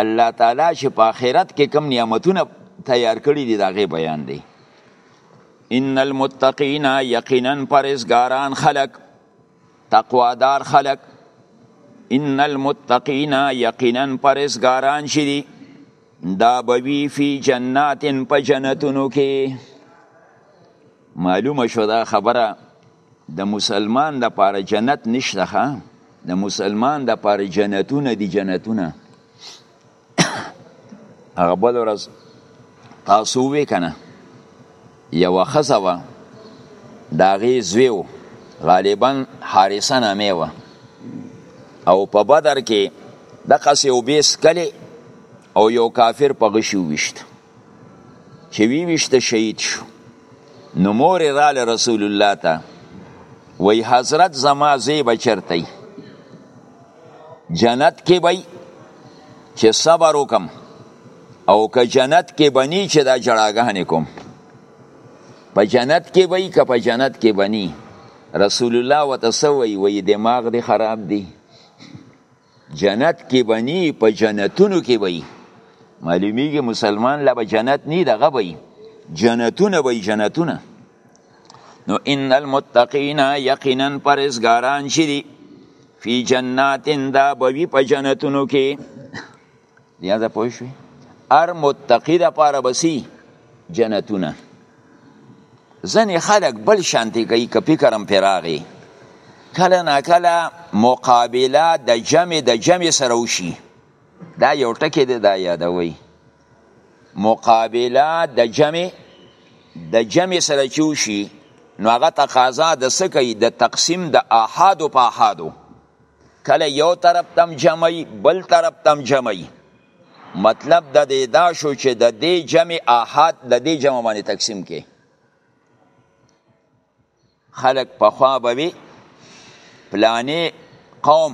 الله تعالی چې په آخرت کې کم نعمتونه تیار کړی دي دا غي بیان دی ان المتقین یقینا پرزګاران خلق تقوادار خلق ان المتقین یقینا پرزګاران شې دي دا بوی فی جنات په جنتونو کې معلومه شو دا خبره د مسلمان د پاره جنت نشته ښا د مسلمان د پاره جنتونه دي جنتونه هغه بل ورځ تاسو وې کنه یو خزه وا داغه زویو غالبا حارثه نامه و او په بدر کې د قصې او بیس کلی او یو کافر په غشي وشت چې وی وشت شهید شو نو مور رااله رسول الله ته وی حضرت زما زی بچرتی جنت کې وی چې صبر وکم او که جنت کې بنی چې دا جړاګانې کوم په جنت کې وی که په جنت کې بنی رسول الله وتسوی وی دماغ دی خراب دی جنت کې بني په جنتونو کې وي معلومیږي مسلمان لا به جنت نه دغه وي جنتونه وي جنتونه نو ان المتقین یقینا پرزګاران شي فی جنات دا بوی په جنتونو کې یا دا پوه شوي هر متقي دپاره به سي جنتونه ځینې خلک بل شانتې کوي که فکر هم پرې راغی کله ناکله مقابله د جمع د جمع سره وشي دا یو ټکی دی دا یادوي مقابله د جمع د جمع سره چې وشي نو هغه تقاضا د څه کوي د تقسیم د احادو په احادو کله یو طرف تم جمعي بل طرف تم جمعي مطلب د دې دا شو چې د دې جمع احاد د دې جمع باندې تقسیم کې خلق په خوا به وي پلانې قوم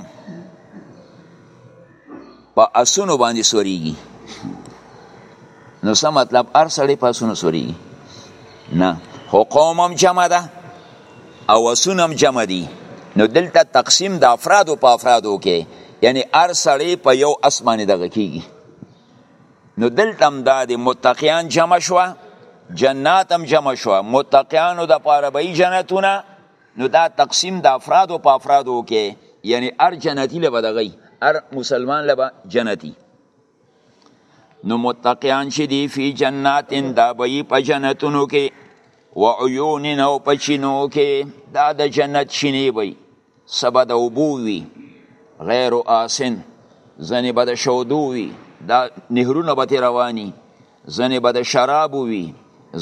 په اسونو باندې سوريږي نو څه مطلب هر سړی په اسونو سوريږي نه خو قوم هم جمع ده او اسون هم جمع دي نو دلته تقسیم د افرادو په افرادو کې یعنی هر سړی په یو اس باندې دغه کیږي نو دلته هم دا د متقیان جمع شوه جنات هم جمع شوه متقیانو د پاره به جنتونه نو دا تقسیم د افرادو په افرادو کې یعنی ار جنتی لبا دغی ار مسلمان لبا جنتی نو متقیان چې دی فی جنات دا بی په جنتونو کې و عیون نو په چینو کې دا د جنت شینې بی سبا د اوبو وی غیر آسن ځنې به د شودو وی دا نهرونه به تې رواني ځنې به د شرابو وی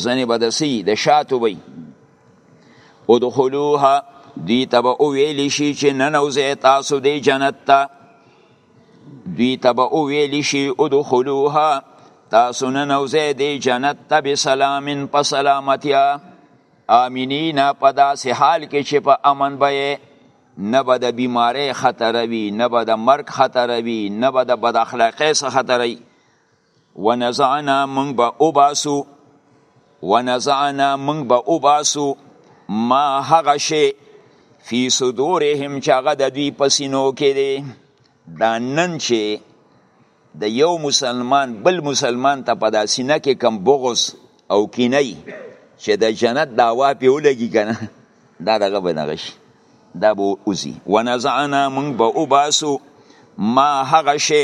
ځنې به د سی د شاتو وی ادخلوها دوی ته به وویل شي چې ننوځئ تاسو دې جنت ته دوی ته به وویل شي ادخلوها تاسو ننوځئ دې جنت ته بسلام په سلامتیا آمینین په داسې حال کې چې په امن به نه به د بیمارۍ خطر وي نه به د مرګ خطر وي نه به د بد اخلاقۍ څخه خطر وي ونزعنا مونږ به وباسو ونزعنا مونږ به وباسو ما هغه شی فی صدورهم چې هغه د دوی په سینو کې دی دا نن چې د یو مسلمان بل مسلمان ته په داسې نه کې کم بغض او کینی چې د جنت داوا پې ولګي که نه دا دغه به دغه شي دا به وځي ونزعنا موږ به وباسو ما هغه شی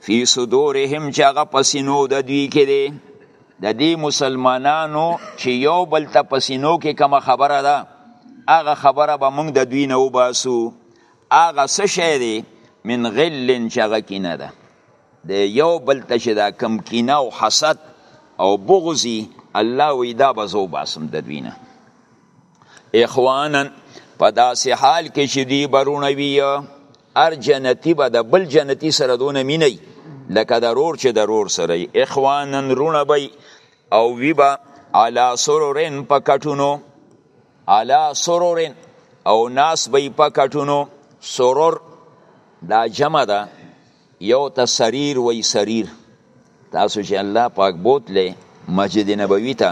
فی صدورهم چې هغه په سینو د دوی کې دی د دې مسلمانانو چې یو بل ته په سینو کې کومه خبره ده هغه خبره به موږ د دوی نه وباسو هغه څه شی دی من غل چې هغه کینه ده د یو بل ته چې دا کم کینه او حسد او بغضی الله وی دا به زه وباسم د دوی نه اخوانا په داسې حال کې چې دی برونه وي هر جنتی به د بل جنتی سره دونه مینه لکه د رور چې د رور سره اخوانا رونه به او وی به علا سرورن په کټونو علا سرورن او ناس به په کټونو سرور دا جمع ده یو ته سریر وای سریر تاسو چې الله پاک بوتله مسجد نبوي ته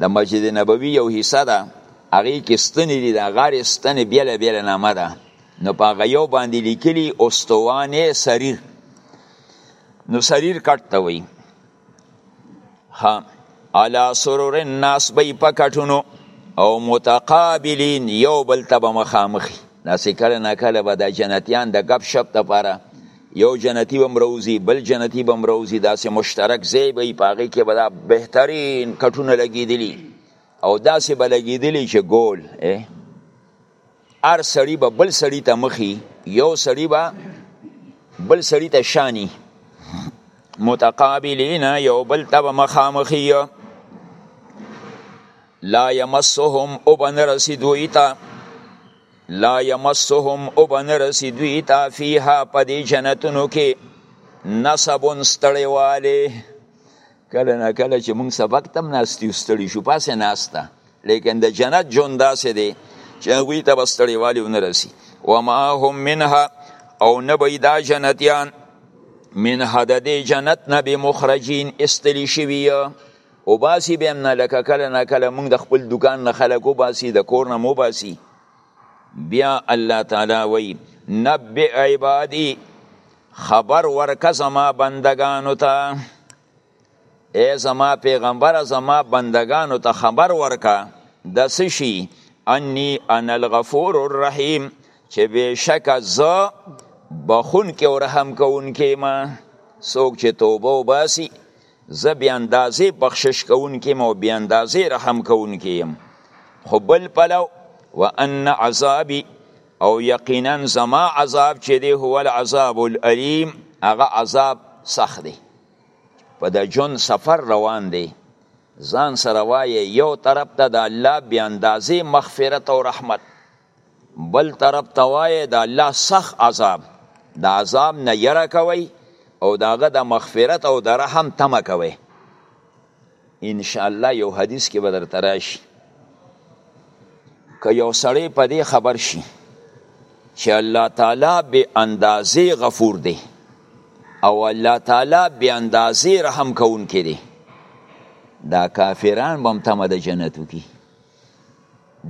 د مسجد نبوي یو حصہ ده هغه کې ستنې دي د غار ستنې بیل بیل نامه ده نو په هغه یو باندې لیکلي اوستوانه سریر نو سریر کټ ته وایي ها علا سرور الناس بی پکټونو او متقابلین یو بل ته به مخامخي داسې کله نه کله به د جنتیان د ګپ شپ لپاره یو جنتی به مروزی بل جنتی به مروزی داسې مشترک ځای به یې په هغې کې به دا بهترین کټونه لګېدلي او داسې به لګېدلي چې ګول هر سړی به بل سړی ته مخی یو سړی به بل سړی ته شانی متقابلین یو بل ته به مخامخی لا یمسهم او بن رسیدوی تا لا یمسهم او بن رسیدوی تا فیها پا دی جنتونو که نصبون ستړی والی کله نه کله چې مونږ سبق تم ناستی ستړي شو پاسه ناسته لیکن د جنت ژوند داسې دی چې هغوی ته به ستړیوالي ونه رسي وما هم منها او نه به دا جنتیان منها د دې جنت نه به مخرجین استلی شوي او باسی به هم نه لکه کله نه کله موږ د خپل دکان نه خلک وباسي د کور نه وباسي بیا الله تعالی وایي نبئ عبادي خبر ورکه زما بندگانو ته ای زما پیغمبره زما بندګانو ته خبر ورکه د څه شي انی انا الغفور الرحیم چې بېشکه زه بخونکی او رحم کوونکی ما څوک چې توبه وباسي زه بې اندازې بخشش کوونکی یم او بې اندازې رحم کوونکی یم خو بل پلو و ان عذابي او یقینا زما عذاب چې دی هو العذاب الالیم هغه عذاب سخت دی په د جون سفر روان دی ځان سره وایي یو طرف ته د الله بی اندازې مغفرت او رحمت بل طرف ته وایي د الله سخ عذاب د عذاب نه یره کوي او داغه د مغفرت او د رحم تمه کوي ان شاء الله یو حدیث کې بدر تراشي که یو سړی په دې خبر شي چې الله تعالی به اندازې غفور دی او الله تعالی به اندازې رحم کوونکی دی دا کافران بم تمه د جنت وکي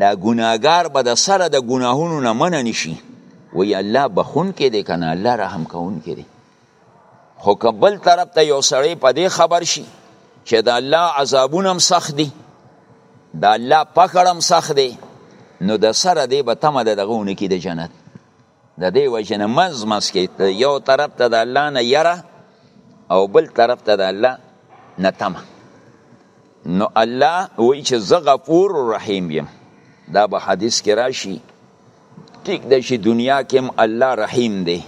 دا ګناګار به د سره د ګناهونو نه منع نشي وی الله بخونکی دی کنه الله رحم کوونکی دی خو که بل طرف ته یو سړی په دې خبر شي چې د الله عذابونه هم سخت دي د الله پکړ هم سخت دی نو د سره دی به تمه د دغه ونه کې د جنت د دې وجه نه منځ منځ کې یو طرف ته د الله نه یره او بل طرف ته د الله نه تمه نو الله وایي چې زه غفور رحیم یم دا به حدیث کې راشي ټیک د چې دنیا کې هم الله رحیم دی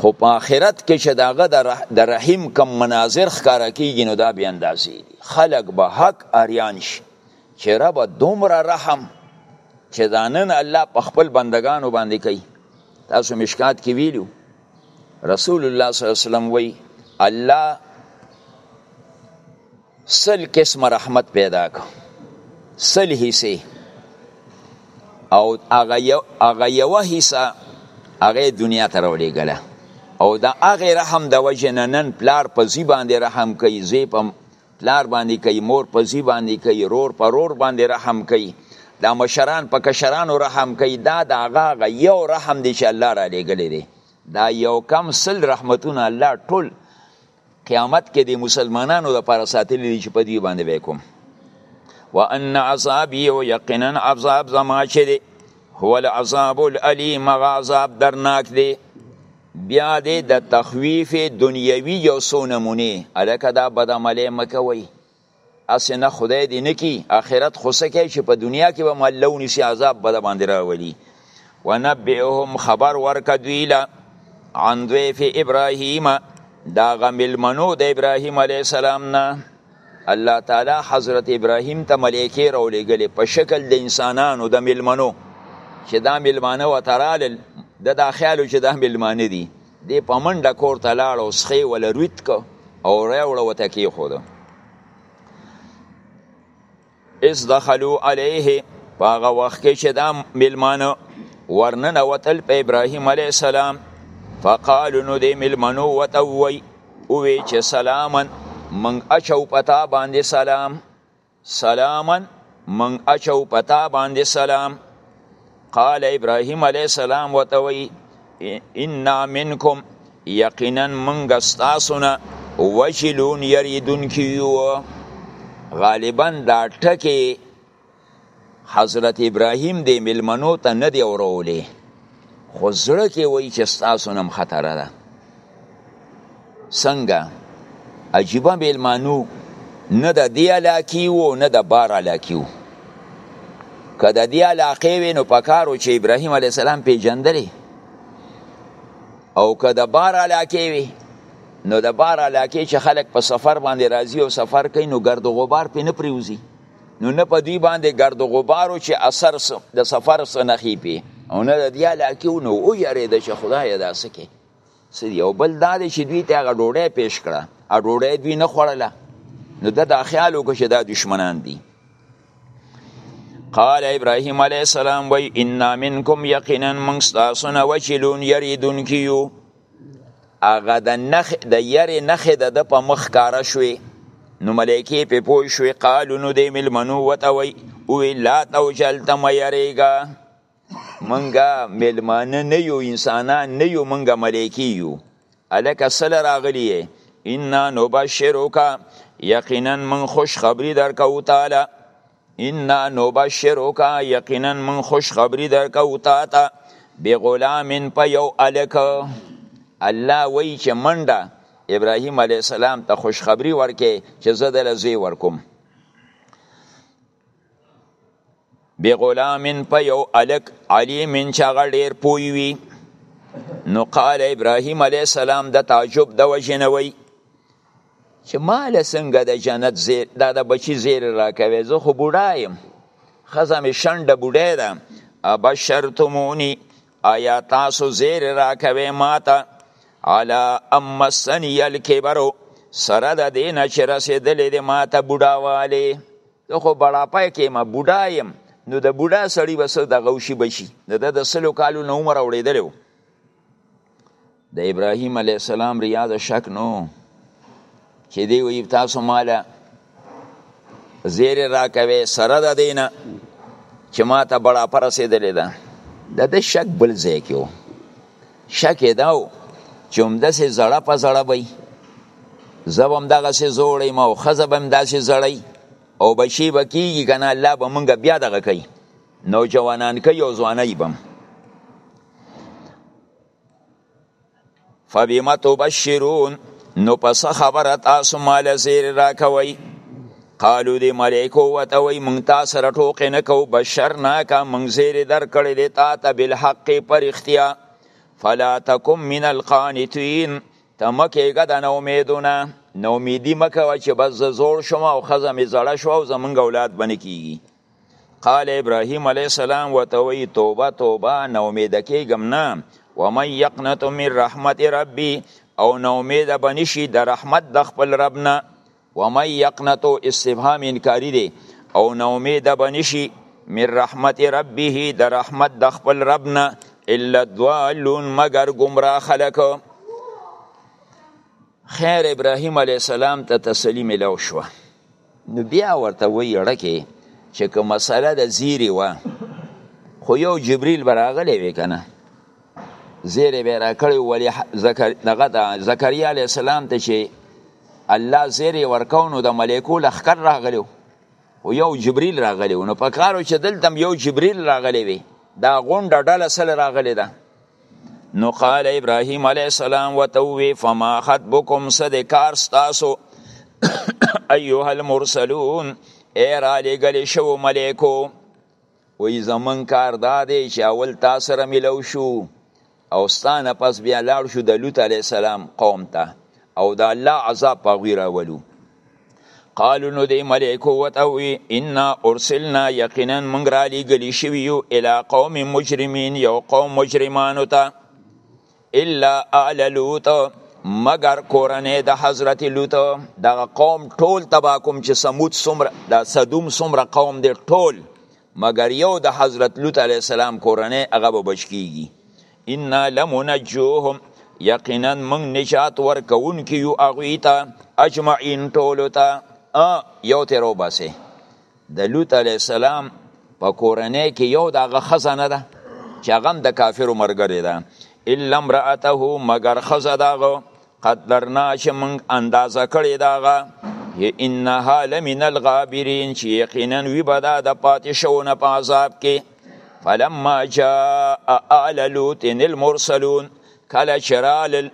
خو په آخرت کې چې داغه د رحیم کم مناظر ښکاره کیږي نو دا بیا اندازې دي خلک به حق اریان شي چې رب دومره رحم چې دا نن الله په خپل بندگانو باندې کوي تاسو مشکات کې ویلو رسول الله صلی الله علیه وسلم وی الله سل قسم رحمت پیدا کو سل حصے او هغه یو حصہ هغه دنیا ته راوړي ګله او دا هغه رحم د وجه نن پلار په زی باندې رحم کوي زی په پلار باندې کوي مور په زی باندې کوي رور په رور باندې رحم کوي دا مشران په کشرانو رحم کوي دا د هغه یو رحم دی چې الله را لېږلی دی دا یو کم سل رحمتونه الله ټول قیامت کې د مسلمانانو لپاره ساتلی دی چې په دې باندې به کوم وان عذاب یو یقینا عذاب زما چې دی هو العذاب الالم عذاب درناک دی بیا دې د تخویف دنیوي یو څو نمونې الکه دا بدعملې مکوئ اسې نه خدای دې نه کی آخرت خو څه کوي چې په دنیا کې به مله ونیسي عذاب به د باندې راولي ونبئهم خبر ورکه دوی له عن ضیف ابراهیم دا غملمنو د ابراهیم علیه السلام نه الله تعالی حضرت ابراهیم ته ملائکه راولېږلې په شکل د انسانانو د ملمنو چې دا ملمانه و ترالل د دا خیالو چې دا ملمانه دي دی په منډه کور ته لاړ او سخې ول رویت کو او راوړه وته کې خو ده اس دخلو علیه په هغه وخت کې چې دا ملمانه ورننه وتل په ابراهیم علیه السلام فقالو نو دې ملمنو وته وی او وی چې سلامن من اچو پتا باندې سلام سلامن من اچو پتا باندې سلام قال ابراهيم عليه السلام وتوي ان منکم یقینا منګ استاسونه وجلون یریدون کیو غالبا دا ټکی حضرت ابراهیم دی ملمنو ته نه دی اورولې خو زړه کې وای چې ستاسو نم خطر ده څنګه عجیبه میلمانو نه د دې علاقې وو نه د بار علاقې وو که د دې علاقې وې نو پکارو چې ابراهیم علیه السلام پیژندلې او که د بار علاقې وې نو د بار علاقې چې خلک په سفر باندې راځي او سفر کوي نو ګرد غبار پې نه پریوزي نو نه په دوی باندې ګرد غبارو چې اثر د سفر سنخي پی او نه د دې علاقې نو او یریده چې خدای داسې کې سدي او بل دا دی چې دوی ته هغه ډوډۍ پیش کړه ا ډوډۍ دوی نه خوړله نو د دا خیال وکړه چې دا دشمنان دي قال ابراهيم عليه السلام وی ان منکم یقینا من استاسنا وجلون یریدون کیو اغه د نخ د یری نخ د د په مخ کار شوي نو ملائکه په پوه شوي قالو نو د ملمنو وتوي او لا توجلتم یریګا منګه میلمانه نه یو انسانان نه یو منګه ملائکی یو الکه سل راغلی ان نبشرک یقینا من خوش خبری درکو تعالی ان نبشرک یقینا من خوش خبری درکو تعالی بغلام په یو الک الله وی چې منډه ابراهیم علی السلام ته خوش خبری ورکه چې زه دل زی ورکوم بی غلامن په یو الک علیمن چې هغه ډیر پوی وي نو قال ابراهیم علیه السلام د تعجب د وجې نه وی چې ما له څنګه د جنت زیر دا د بچی زیر راکوي زه خو بوډا یم ښځه مې شنډه بوډۍ ده ابشرتموني ایا تاسو زیر راکوي ماته علا ام مسنی الکبرو سره د دې نه چې رسېدلې د ماته بوډاوالی زه خو بړاپی کې ما بوډا یم نو د بوډا سړي بس د غوشي بشي د د سلو کالو نو عمر اوړېدلو د ابراهیم علی السلام ریا د شک نو چې دی وی تاسو مالا زیر را کوي سره د دینه چې ما ته بڑا پر رسیدلې ده د د شک بل ځای کې و شک یې داو چې همداسې زړه په زړه وي زه به همدغسې زوړ یم او ښځه به همداسې زړی او بچی به کېږي که نه الله به مونږ بیا دغه کوي نوجوانان کوي او ځوانۍ به فبما تبشرون نو پس خبره تاسو مال زیر را کوي قالو دی ملائکو وته وي مونږ تاسو سره ټوکې نه کو بشر نه کا مونږ زیر در کړی دی تا ته بالحق پر اختیا فلا تکم من القانتین تمکیګه د نو امیدونه نو امیدی مکه چې بس زوړ شوم او خزه می زړه شو او زمونږ اولاد بنه کیږي قال ابراهيم عليه السلام وتوي توبه توبه نو امید کېږم نه ومن يقنط من رحمت ربي او نو امید بنشي د رحمت د خپل رب نه ومن يقنط استفهام انکاری دی او نو امید بنشي من رحمت ربه د رحمت د خپل رب نه الا الضالون مگر گمراه خلک خیر ابراهیم علی السلام ته تسلیم لو شو نو بیا ورته وی ړکه چې کوم مسله د زیری و خو یو جبرئیل براغلی وی کنه زیری به راکړی ولی زکر دغه د زکریا علی السلام ته چې الله زیری ورکونو د ملائکو لخر راغلی او یو جبرئیل راغلی نو په کارو چې دلته یو جبرئیل راغلی وی دا غونډه ډله سره راغلی ده نو قال ابراهيم عليه السلام وتوي فما خطبكم صد کار تاسو ايها المرسلون اي را لګل شو ملائکو وی زمون کار دا دی چې اول تاسو سره ملو شو او ستانه پس بیا لاړ شو د لوط عليه السلام قوم ته او د الله عذاب په غوی راولو قالو نو دی ملائکو وتوی ان ارسلنا یقینا من را لګلی شوی یو الی قوم مجرمین یو قوم مجرمانو ته الا آل لوط مگر کورنه د حضرت لوط د قوم ټول تبا کوم چې سمود سمره د صدوم سمره قوم دی ټول مګر یو د حضرت لوط علیه السلام کورنۍ هغه به بچ کیږي انا لمنجوهم یقینا موږ نجات ورکوونکي یو هغوی ته اجمعین ټولو ته یو ترې وباسې د لوط علیه السلام په کورنۍ کې یو د هغه ښځه نه ده چې هغه هم د کافرو ملګرې ده الا امرأته مګر ښځه د هغه قدرنا چې موږ اندازه کړې دا هغه انها لمن الغابرین چې یقینا وی به دا د پاتې شوونه په عذاب کې فلما جاء آل لوط المرسلون کله چې رالل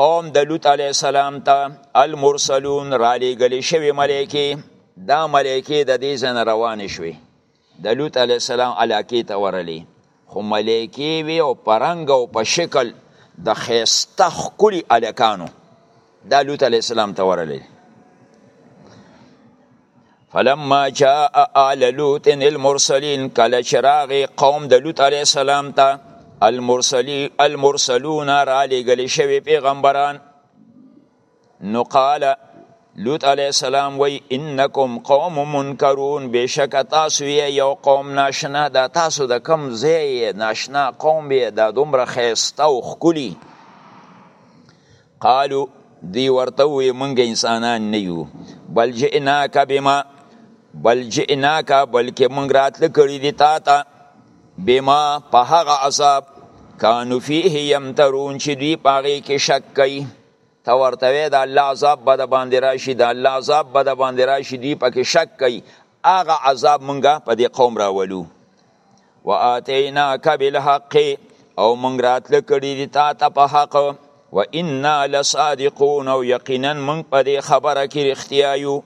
قوم د لوط علیه السلام ته المرسلون را لېږلې شوې ملایکې دا ملایکې د دې ځنه روانې شوې د لوط علی السلام علاقه ته ورلی خو ملائکه وی او پرنګ او په شکل د خيسته خکلی الکانو دا لوط علی السلام ته ورلی فلما جاء آل لوط المرسلين کله چراغ قوم د لوط علی السلام ته المرسلي المرسلون را لګل شوی پیغمبران نو قال لوط علیه السلام وی انکم قوم منکرون بشک تاسو یو قوم ناشنا دا تاسو د کم ځای ناشنا قوم یې دا دومره خیسته او ښکلي قالو دی ورته وی مونږ انسانان نه یو بل جئناک بما بل جئناک بلکې مونږ راتل کړي دي تا ته بما په هغه عذاب کانو فيه يمترون چې دوی پاغې کې شک کوي ته ورته وې د الله عذاب به د باندې راشي د الله عذاب به د باندې راشي دوی پکې شک کوي هغه عذاب مونږه په دې قوم راولو واتینا کبل حق او مونږ راتل کړي دي تا ته په حق و انا لصادقون او یقینا مونږ په دې خبره کې رښتیا یو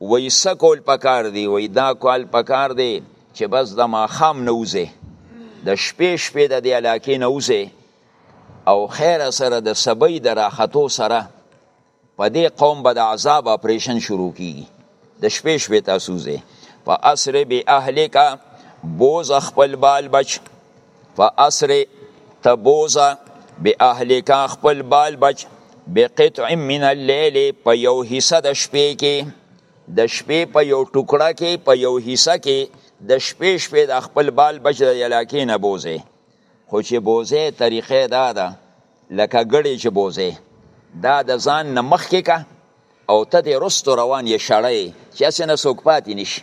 وای څه کول پکار دی وای دا کول پکار دی چې بس د ماخام نه وځي د شپې شپې د دې علاقې نه وځي او خیر سره د سبي د راختو سره په دې قوم به د عذاب اپریشن شروع کیږي د شپې شپې تاسو ځي په اسر به اهلک بوز خپل بال بچ فاسرع ته بوزه باهلکا خپل بال بچ بقطع من الليل په یو حصہ د شپې کې د شپې په یو ټوکړه کې په یو حصہ کې د شپې شپې د خپل بال بچ د علاقې نه بوزه خو چې بوزه طریقې دا ده لکه ګړې چې بوزه دا د ځان نه مخکې کا او ته د رستو روان یې شړې چې اسنه سوک پاتې نشي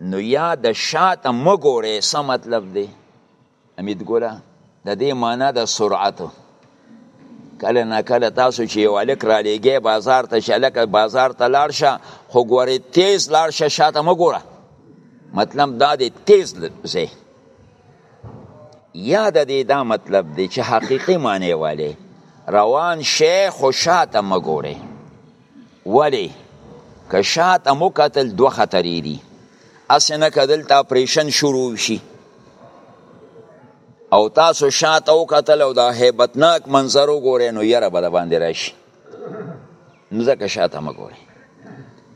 نو یا د شاته مګوره څه مطلب دی امید ګوره د دې معنا د سرعت کله نه کله تاسو چې یو الک را لېږې بازار ته شلک بازار ته لاړ شه خو ګوره تیز لاړ شه شاته مګوره مطلب دا دی تیز زه یا د دې دا مطلب دی چې حقیقي معنی والے روان شیخ خو شاته مګوره ولی که شاته مو کتل دوه خطرې دي اسې نه که دلته اپریشن شروع شي او تاسو شاته او کتل او دا هیبتناک منظر وګورئ نو یره به د باندې راشي نو ځکه شاته مه ګورئ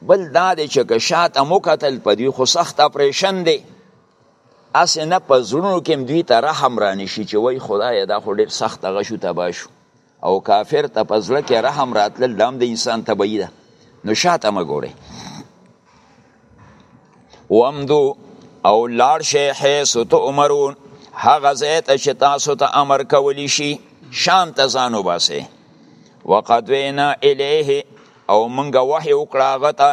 بل دا دی چې که شاته مو کتل په دوی خو سخت اپریشن دی اسې نه په زړونو کې دوی ته رحم رانشي چې وای خدای دا خو ډېر سخت هغه شو تباه شو او کافر ته په زړه کې رحم راتلل دا هم د انسان طبعي ده نو شاته مه ګورئ وامدو او لاړ شئ حیث تؤمرون هغه ځای ته چې تاسو ته امر کولی شي شام ته ځان وباسئ وقدوینا الیه او موږ وحی وکړه هغه ته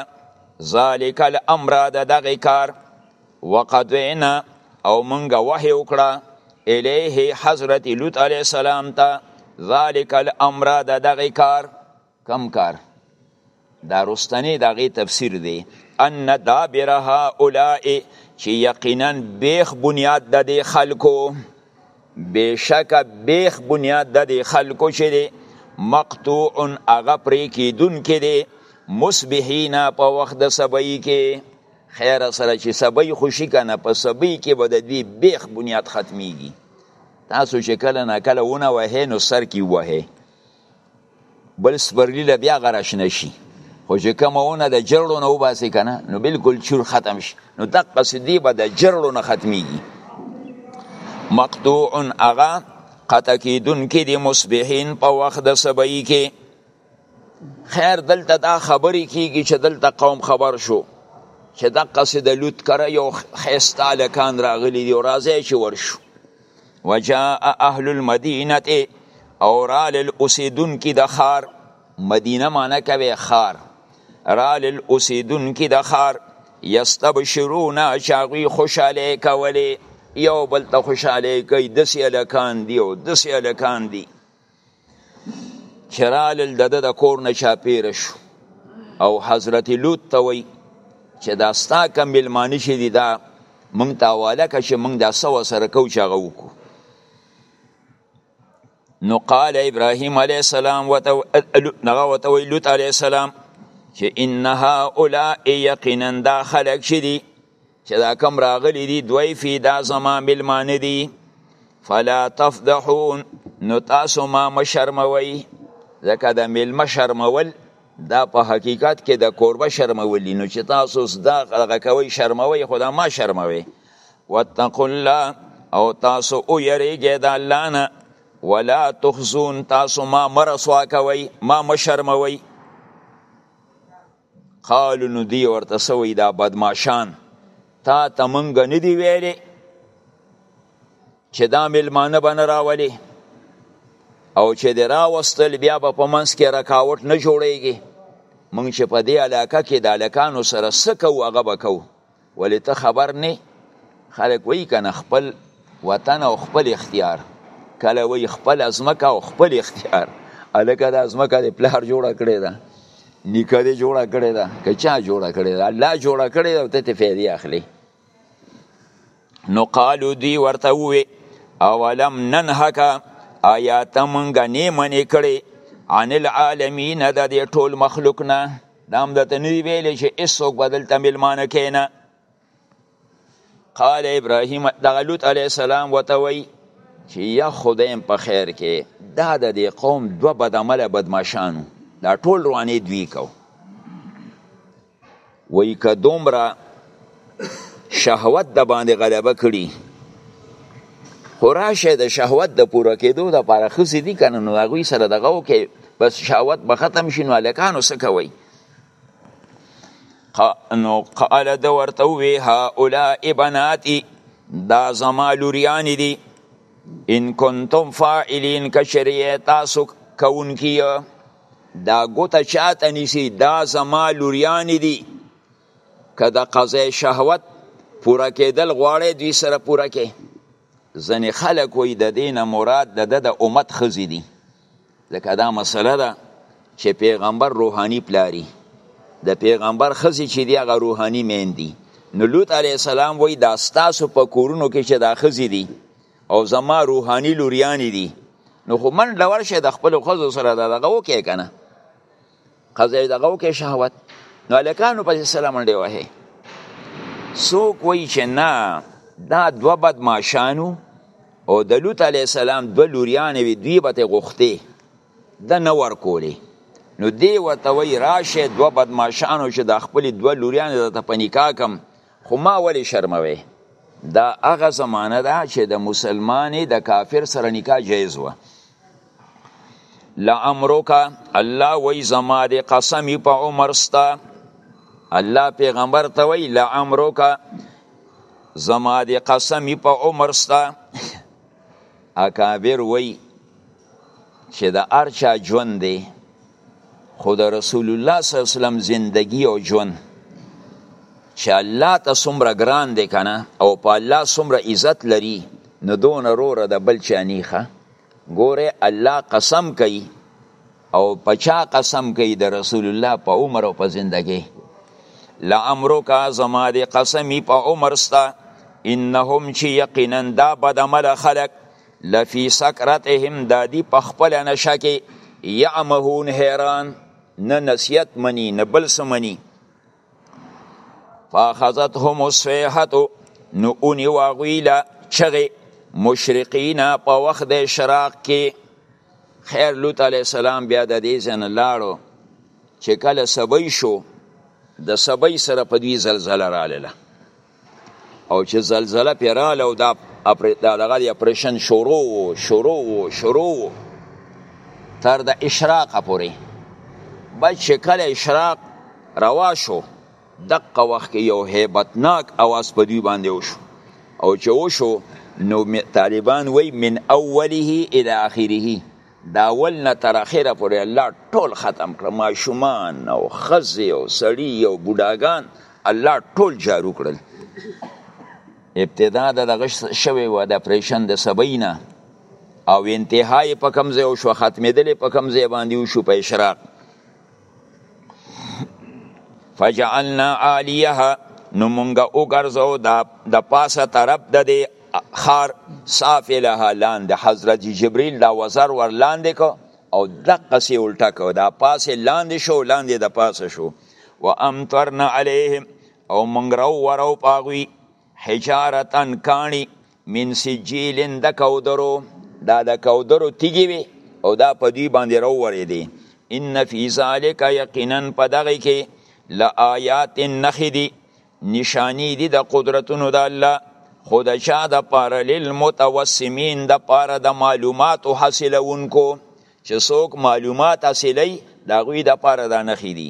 ذالک الامر د دغه کار وقضینا او مونږه وحی وکړه الیه حضرت لوط علیه السلام ته ذالک الامر د دغه کار کم کار دا رستنی دغه تفسیر دی ان دابر هؤلاء چې یقینا بیخ بنیاد د دې خلکو بشک بیخ بنیاد د دې خلکو چې دی مقطوع هغه پرې کیدون کې دی مصبحینا په وخت د سبعی کې خیر سره چې سبي خوشي کنه په سبي کې به د دوی بیخ بنیاد ختمیږي تاسو چې کله نه کله ونه وهې نو سر کې وهې بل سپرلی له بیا غرش نشي خو چې کومونه د جرړو نه وباسي کنه نو بالکل چور ختم شي نو د قصدي به د جرړو نه ختميږي مقطوع اغا قطع کیدون کې د مصبحین په وخت د سبعی کې خیر دلته دا خبرې کیږي چې دلته قوم خبر شو چې د قصد لوت کړه یو خیستا لکان راغلی دی راځي چې ورشو وجاء اهل المدینه او رال الاسیدون کی د خار مدینه معنی کوي خار رال الاسیدون کی د خار یستبشرون چاغوی خوشاله کولی یو بل ته خوشاله کوي دسی الکان دی او دسی الکان دی چې رالل د ده د کور نه چاپېره شو او حضرت لوط ته وایي چې دا ستا کوم میلمانه چې دي دا موږ ته حواله کړه چې موږ دا څه ورسره کوو چې هغه وکړو نو قال ابراهیم علیه السلام هغه ورته وایي لوط علیه السلام چې ان هؤلاء یقینا دا خلک چې دي چې دا کم راغلی دی دوی فی دا زما ملمانه دی فلا تفضحون نو تاسو ما مشرموي ځکه د ملمه شرمول دا په حقیقت کې د کوربه شرمول نو چې تاسو دا غږ کوي شرموي خدا ما شرموي واتقوا الله او تاسو او یریږئ د الله نه ولا تخزون تاسو ما مرسوا کوي ما مشرموي قالو نو دی ورته سوی دا بدماشان تا ته مونږ نه دی ویلې چې دا ملمانه به نه راولي او چې د راوستل بیا به په منځ کې رکاوټ نه جوړیږي مونږ چې په دې علاقه کې د هلکانو سره څه کوو هغه به کوو ولی ته خبر نه خلک وی کنه خپل وطن او خپل اختیار کله وی خپل ازمکه او خپل اختیار الکه د ازمکه د پلار جوړه کړی ده نیکه دې جوړه کړی ده که چا جوړه کړی ده الله جوړه کړی ده او ته ترې فایدې اخلي نو قالو دوی ورته ووې اولم ننهک آیا ته مونږ نه منې کړې عن العالمین د دې ټول مخلوق نه دا هم دته نه دی ویلی چې هیڅوک به دلته میلمانه کینه قال ابراهیم دغه لوط علیه السلام ورته وایي چې یا خدایم په خیر کې دا د دې قوم دوه بدعمله بدماشانو دا ټول روانې دوی کو وایي که دومره شهوت د باندې غلبه کړي خو راشه د شهوت د پوره کېدو دپاره ښځې دي که نه نو هغوی سره دغه وکړي بس شهوت به ختم شي نو هلکانو څه کوئ نو قال د ورته وی هؤلاء بناتی دا زما لوریان دي ان کنتم فاعلین کشریه تاسو کونکیه دا ګوته چاته نیسی دا زما لوریانی دی که د قضای شهوت پوره کېدل غواړی دوی سره پوره کې ځنې خلک وي د دې نه مراد د د امت ښځې دي ځکه دا مسله ده چې پیغمبر روحاني پلاري د پیغمبر ښځې چې دي هغه روحاني مین دي نو لوط علیه السلام وایي دا ستاسو په کورونو کې چې دا ښځې دي او زما روحاني لوریانې دي نو خو منډه ورشه د خپلو ښځو سره دغه وکړې که نه خزه دغه کې شهوت نو الکانو په سلام منډه وهي څوک وایي چې نه دا دوه بدماشانو او د لوط علی السلام دوه لوریانې وي دوی به غوښتې د نه ورکولې نو دی ورته وایي راشه دوه بدماشانو چې د خپلې دوه لوریانې درته په نکاح کم خو ما ولی شرموي دا هغه زمانه ده چې د مسلمانې د کافر سره نکاح جایز وه لامرکا الله وی زما د قسم په عمر ستا الله پیغمبر ته وی لامرکا زما د قسم په عمر ستا اکابر وی چې د ارچا ژوند دی خو د رسول الله صلی الله علیه وسلم زندگی او ژوند چې الله ته څومره ګران دی کنه او په الله څومره عزت لري نو دون روره د بل چا نیخه ګوره الله قسم کوي او پچا قسم کوي د رسول الله په عمر او په زندګۍ لا امرو کا زما دی قسمی په عمر ستا انهم چی یقینا دا بدعمل خلق لفی سکرتهم دادی په خپل نشه کې یعمهون حیران نه نصیحت منی نه بل څه منی فاخذتهم الصیحه نو اونی واغویلا چغه مشرقینا په وخت د اشراق کې خیر لوط علی السلام بیا د دې ځن لاړو چې کله سبی شو د سبی سره په دوی زلزلہ رااله او چې زلزله پې راله او دا دغه د اپریشن شروع و شروع و شروع و تر د اشراقه پورې بس چې کله اشراق روا شو دقه وخت کې یو هیبتناک اواز په دوی باندې وشو او چې وشو نو طالبان وای من اوله الی اخره د اول نه تر اخره پورې الله ټول ختم کړ ماشومان او خزه او سړی او بډاګان الله ټول جارو کړل ابتدا د دغه شوی و د اپریشن د سبینا او انتهای په کمزې او شو ختمېدلې په کمزې باندې شو په اشراق فجعلنا عالیها نو مونږه وګرځو دا د پاسه طرف د دې خار سافلها لاندې حضرت جبرئیل دا وزر ور لاندې کو او دقه سی الټه کو دا پاسه لاندې شو لاندې د پاسه شو وامطرنا علیهم او مونږ راو ورو پاغوی حجارتن کانی من سجیلن د کودرو دا د کودرو تیږي وي او دا په دوی باندې راوړې دي ان فی ذلک یقینا په دغه کې لآیات نخدی نشانی دي د قدرتونو د الله خود چا د پاره للمتوسمین د پاره د معلومات حاصلونکو چې څوک معلومات حاصلې دا غوی د پاره د نخدی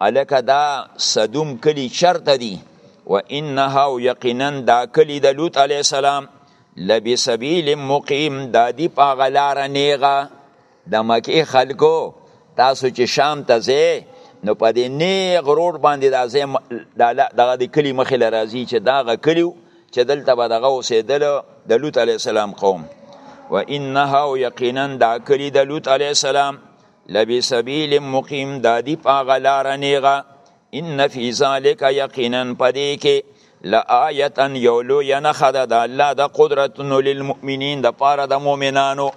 الکه دا صدوم کلی چرته دی و انها یقینا دا کلی د لوط علی السلام لبی سبیل مقیم دا دی په غلار نیغه د مکی خلکو تاسو چې شام ته ځئ نو په دې نیغ روډ باندې دا ځای دغه د کلی مخې له راځي چې دغه کلی چې دلته به دغه اوسېدل د لوط علیه السلام قوم و انها یقینا دا کلی د لوط علیه السلام لبی سبیل مقیم دادی پا غلار نیغا ان فی ذالک یقینا پدی کې لآیتا یولو ینخد د الله د قدرتونو للمؤمنین د پاره د مؤمنانو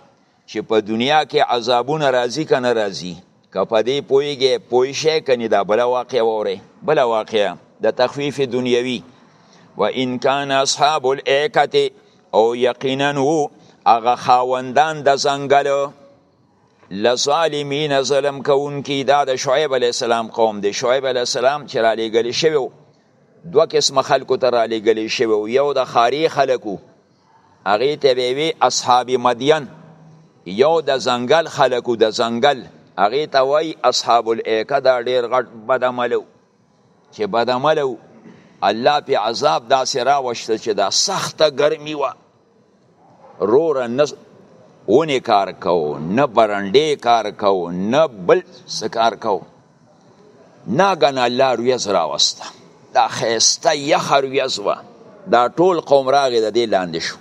چې په دنیا کې عذابونه راځي که نه راځي که په دې پوهېږې پوه شئ که نه دا بله واقعه واورئ بله واقعه د تخفیف دنیوي و ان کان اصحاب الایکه او یقینا وو هغه خاوندان د ځنګل لظالمین ظلم کوونکي دا د شعیب علی السلام قوم دی شعیب علی السلام چې را لېږل شوی و دوه قسمه خلکو ته را لېږل شوی و یو د ښاري خلکو هغې ته به وي اصحاب مدین یو د ځنګل خلکو د ځنګل هغې ته وایي اصحاب الایکه دا ډېر غټ بد عمل و چې بدعمله وو الله په عذاب داسې راوشته چې دا سخته ګرمي وه روره نه ونې کار کوو نه برنډې کار کوو نه بل څه کار کوو ناګنه الله رویز راوسته دا ښایسته یخه رویز وه دا ټول قوم راغې د دې لاندې شو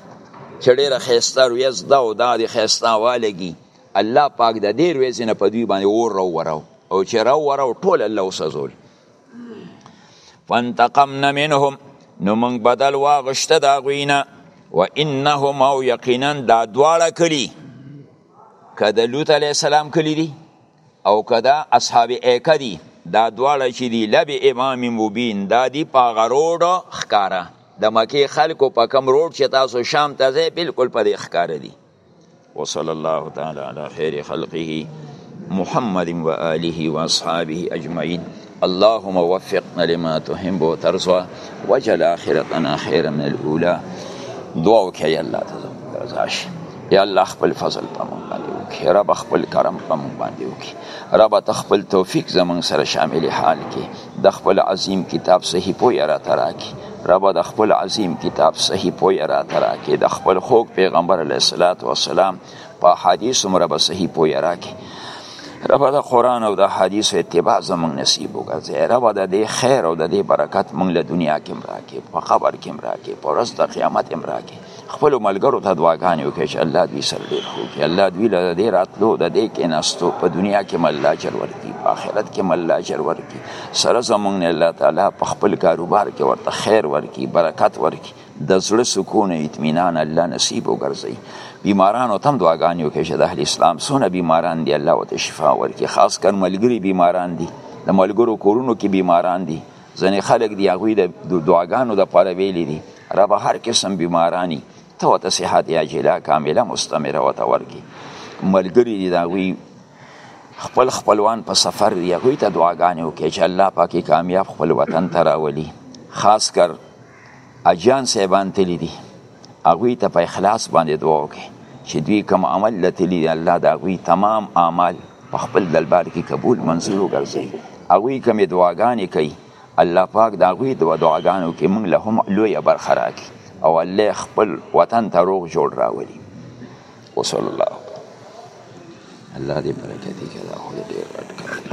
چې ډېره ښایسته رویز ده او دا دې ښایسته هوا لګي الله پاک د دې ورځې نه په دوی باندې اور راووراو او چې راووراو ټول الله وسوځول فانتقمنا منهم نو موږ بدل واغشته د هغوی نه و انهم او یقینا دا دواړه کلي که د لوط علیه السلام کلي دي او که دا اصحاب ایکه دي دا دواړه چې دي لب امام مبین دا دي په هغه روډ ښکاره د مکې خلکو په کم روډ چې تاسو شام ته ځئ بلکل په دې ښکاره دي وصلی الله تعالی علی خیر خلقه محمد و آله و اصحابه اجمعین اللهم وفقنا لما تحب وترضى وجل آخرتنا خيرا من الاولى دعا وکي الله تعالی رضاش یا الله خپل فضل په مونږ باندې وکي رب خپل کرم په مونږ باندې وکي رب تخپل توفیق زمونږ سره شامل حال کې د خپل عظیم کتاب صحیح پوی را تراکی رب د خپل عظیم کتاب صحیح پوی را تراکی د خپل خوږ پیغمبر علیه الصلاۃ والسلام په حدیث مر به صحیح پوی راکی رب د قران او د حدیث اتباع زمون نصیب وګرځي رب د دې خیر او د دې برکت مونږ له دنیا کې مراکې په قبر کې مراکې په ورځ د قیامت مراکې خپل ملګرو ته دعاګانې وکړي چې الله دوی سره ډېر ښه وکړي الله دوی له دې راتلو د دې کېناستو په دنیا کې هم الله اجر ورکړي په آخرت کې هم الله اجر ورکړي سره زمونږ نه الله تعالی په خپل کاروبار کې ورته خیر ورکړي برکت ورکړي د زړه سکون اطمینان الله نصیب وګرځي بیمارانو تم دعاګانې وکړي چې د اهل اسلام څونه بیماران دي الله ورته شفا ورکړي خاص کر ملګري بیماران دي د ملګرو کورونو کې بیماران دي ځنې خلک دی هغوی د دعاګانو د پاره ویلي دي رب هر قسم بیمارانی ته ورته صحت عاجله کامله مستمره ورته ورکړي ملګري دي د هغوی خپل خپلوان په سفر دی هغوی ته دعاګانې وکړي چې الله پاکې کامیاب خپل وطن ته راولي خاص کر اجان صاحبان تللی دي هغوی ته په اخلاص باندې دعا وکړي چې دوی کوم عمل لتلی دی الله د هغوی تمام اعمال په خپل دلبار کې قبول منظور وګرځي هغوی کومې دعاګانې کوي الله پاک د هغوی د دعاګانو کې موږ له هم لویه برخه راکړي او الله خپل وطن ته روغ جوړ راولي وصلی الله الله دې برکت دې کړه خو دې ډېر